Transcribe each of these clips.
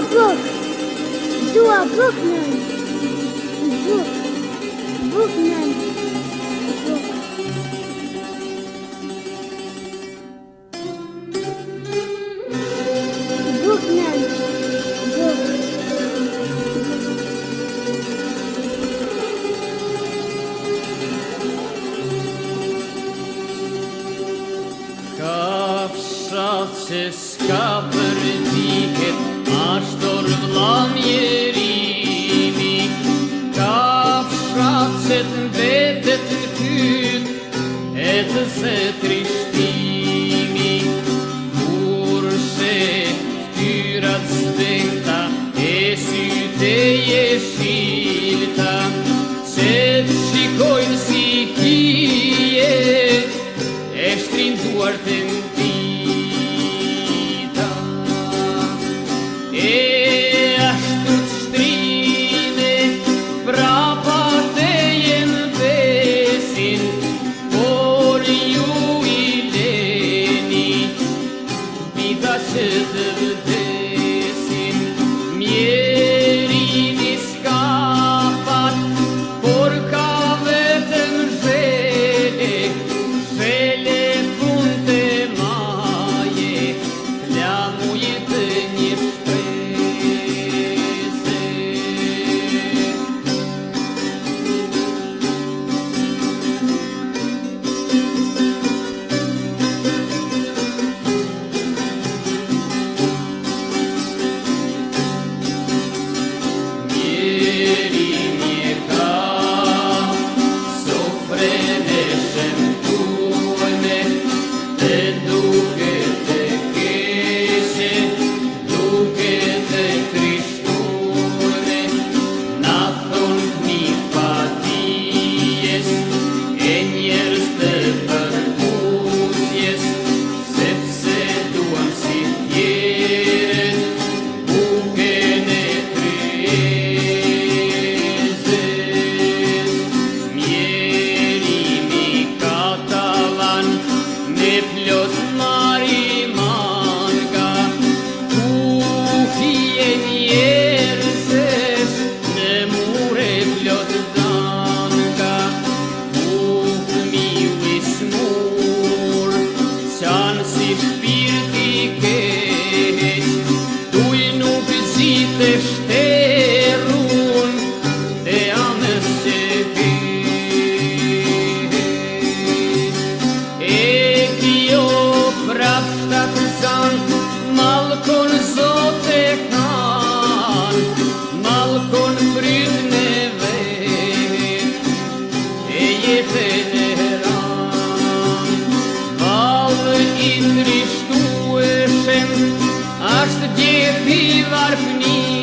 Дуабок. Дуабок нам. Бог. Бог нам. Бог. Бог нам. Бог. Kavşatsız Ashtor lum në mjerimik ka Ashtorg'lan yerini Kafşatsetin vetetin kün Etse trishtimi Kurse ftyrat zdenta E si syte jeshimi seduce. плюс на EP, varför ni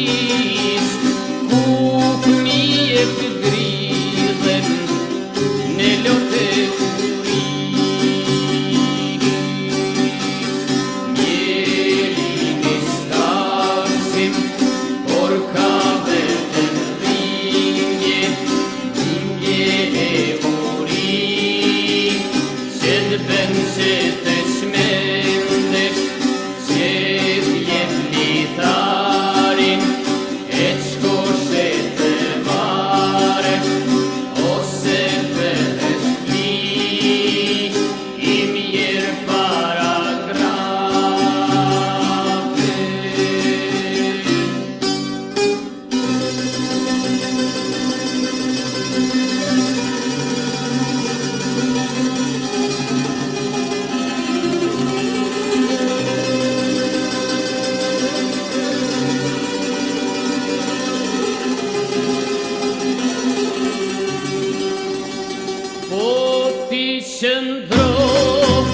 dentro,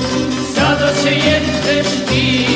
sado se